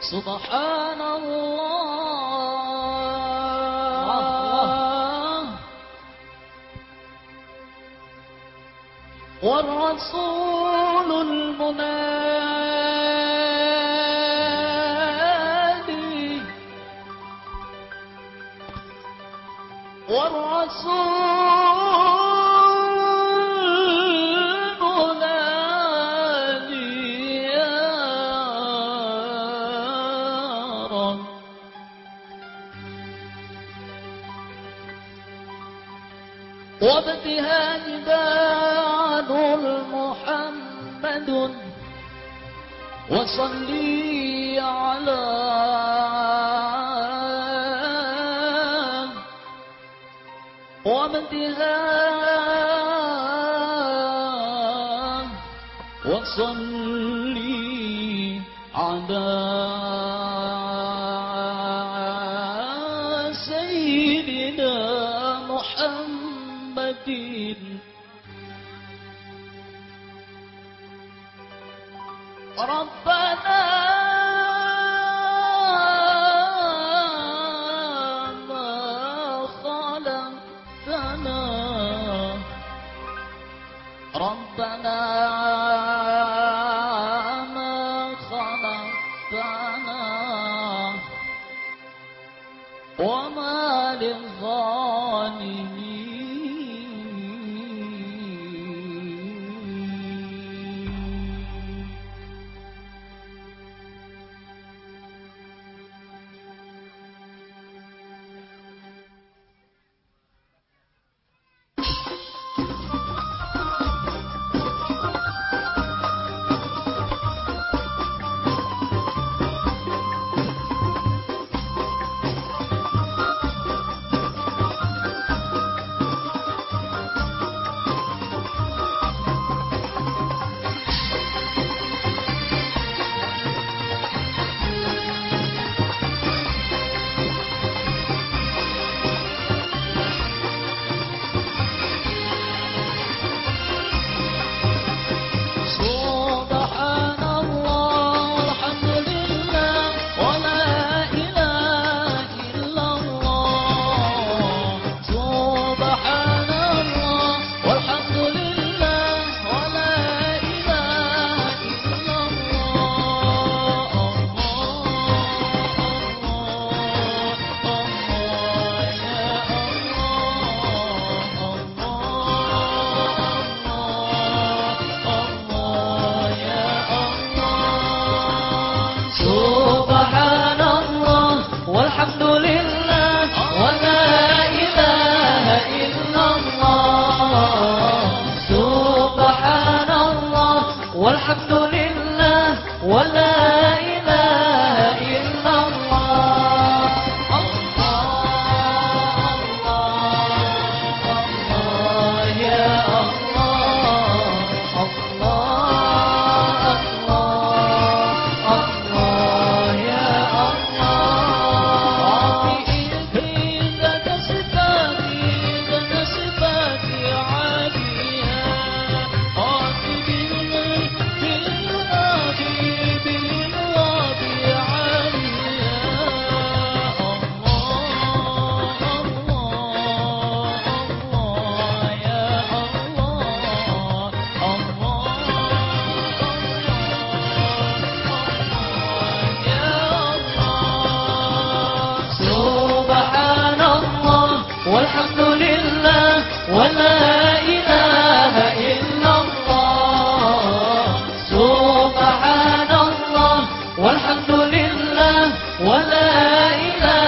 سبحان الله. والرسول المنادي. والرسول وابتها جبال محمد وصلي على وابتها وصلي على سيدنا المسكين ربنا ما خلقتنا. ربنا ما خلقتنا. وما للظالمين الحمد لله ولا إله إلا الله. سبحان الله والحمد لله ولا إله